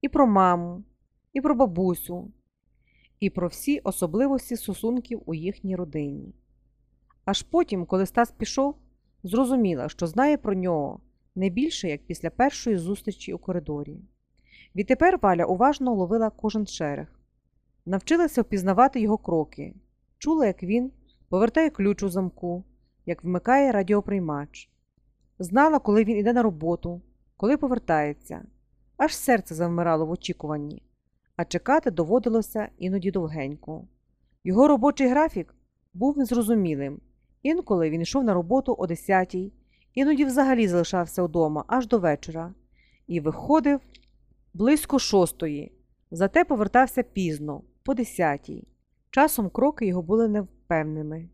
і про маму, і про бабусю, і про всі особливості стосунків у їхній родині. Аж потім, коли Стас пішов, зрозуміла, що знає про нього не більше, як після першої зустрічі у коридорі. Відтепер Валя уважно ловила кожен шерех, навчилася впізнавати його кроки, чула, як він повертає ключ у замку, як вмикає радіоприймач. Знала, коли він іде на роботу, коли повертається, аж серце завмирало в очікуванні, а чекати доводилося іноді довгенько. Його робочий графік був незрозумілим. Інколи він йшов на роботу о 10-й, іноді взагалі залишався вдома аж до вечора і виходив близько шостої, зате повертався пізно, по 10-й. Часом кроки його були невпевними.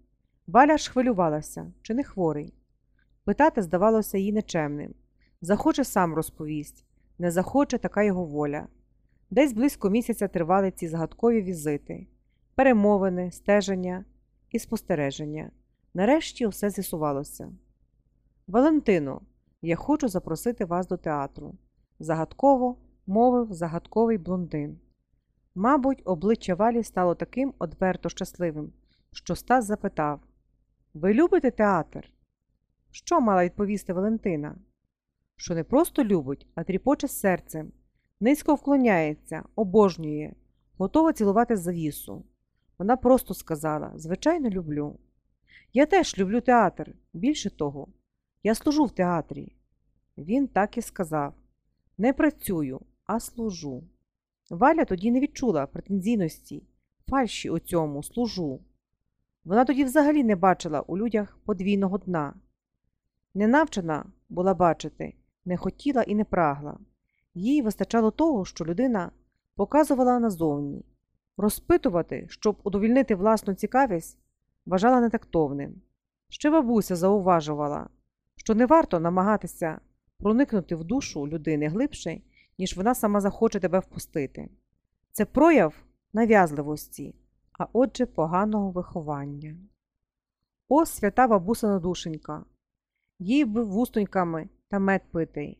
Валя ж хвилювалася, чи не хворий. Питати здавалося їй нечемним. Захоче сам розповість, не захоче така його воля. Десь близько місяця тривали ці загадкові візити, перемовини, стеження і спостереження. Нарешті все з'ясувалося. Валентино, я хочу запросити вас до театру. Загадково мовив загадковий блондин. Мабуть, обличчя Валі стало таким одверто щасливим, що Стас запитав Ви любите театр? Що мала відповісти Валентина? Що не просто любить, а тріпоче серцем, низько вклоняється, обожнює, готова цілувати завісу. Вона просто сказала Звичайно, люблю. Я теж люблю театр. Більше того, я служу в театрі. Він так і сказав не працюю, а служу. Валя тоді не відчула претензійності, фальші у цьому служу. Вона тоді взагалі не бачила у людях подвійного дна. Не навчена була бачити, не хотіла і не прагла. Їй вистачало того, що людина показувала назовні. Розпитувати, щоб удовільнити власну цікавість, вважала нетактовним. Ще бабуся зауважувала, що не варто намагатися проникнути в душу людини глибше, ніж вона сама захоче тебе впустити. Це прояв нав'язливості, а отже, поганого виховання. О, свята бабусина душенька, їй би вустоньками та мед пити,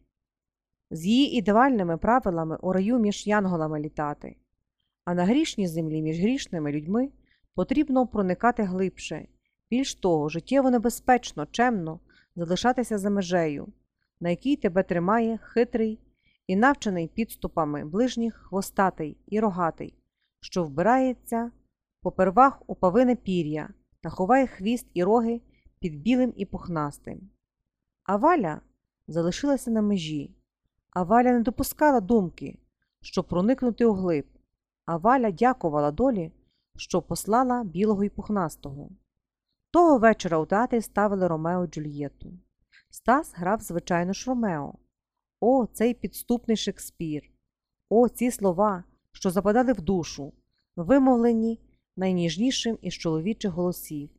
з її ідеальними правилами у раю між янголами літати, а на грішній землі між грішними людьми потрібно проникати глибше, більш того, життєво небезпечно, чемно залишатися за межею, на якій тебе тримає хитрий і навчений підступами ближніх хвостатий і рогатий, що вбирається попервах у павине пір'я та ховає хвіст і роги під білим і пухнастим. А Валя залишилася на межі, а Валя не допускала думки, щоб проникнути у глиб, а Валя дякувала долі, що послала білого і пухнастого. Того вечора у театрі ставили Ромео і Джульєту. Стас грав, звичайно ж, Ромео. О, цей підступний Шекспір! О, ці слова, що западали в душу, вимовлені найніжнішим із чоловічих голосів.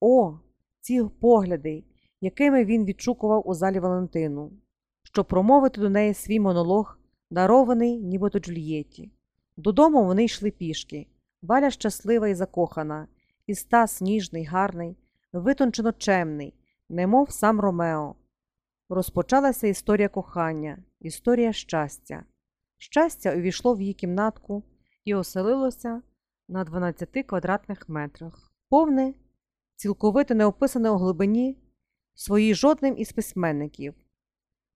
О, ці погляди, якими він відшукував у залі Валентину, щоб промовити до неї свій монолог, дарований нібито Джульєті. Додому вони йшли пішки. Валя щаслива і закохана, і Стас ніжний, гарний, витончено чемний, немов сам Ромео. Розпочалася історія кохання, історія щастя. Щастя увійшло в її кімнатку і оселилося на 12 квадратних метрах, повне, цілковито не описане у глибині своїй жодним із письменників,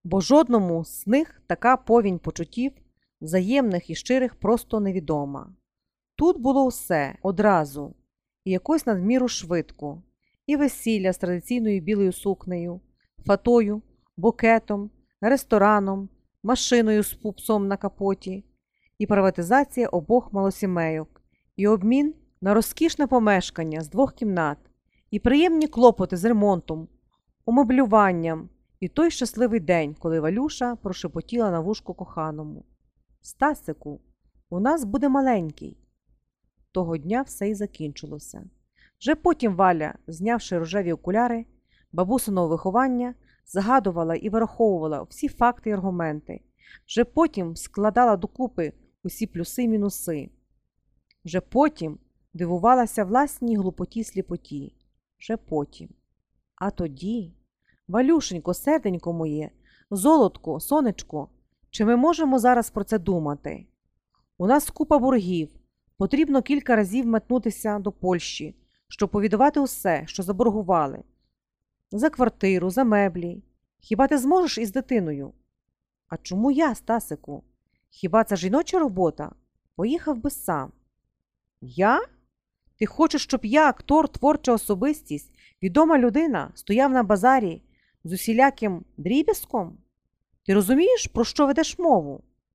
бо жодному з них така повінь почуттів, взаємних і щирих, просто невідома. Тут було все одразу, і якось надміру швидко, і весілля з традиційною білою сукнею, фатою, букетом, рестораном, машиною з пупсом на капоті, і приватизація обох малосімейок, і обмін на розкішне помешкання з двох кімнат, і приємні клопоти з ремонтом, умеблюванням, і той щасливий день, коли Валюша прошепотіла на вушку коханому. Стасику, у нас буде маленький. Того дня все й закінчилося. Вже потім Валя, знявши рожеві окуляри, бабусиного виховання, згадувала і вираховувала всі факти і аргументи, вже потім складала докупи усі плюси й мінуси. Вже потім дивувалася власній глупоті сліпоті. Вже потім. А тоді, Валюшенько, серденько моє, золотко, сонечко, Чи ми можемо зараз про це думати? У нас купа боргів. Потрібно кілька разів метнутися до Польщі, щоб повідувати усе, що заборгували. За квартиру, за меблі. Хіба ти зможеш із дитиною? А чому я, Стасику? Хіба це жіноча робота? Поїхав би сам. Я? Ти хочеш, щоб я, актор, творча особистість, відома людина, стояв на базарі з усіляким дріб'язком? Ти розумієш, про що ведеш мову?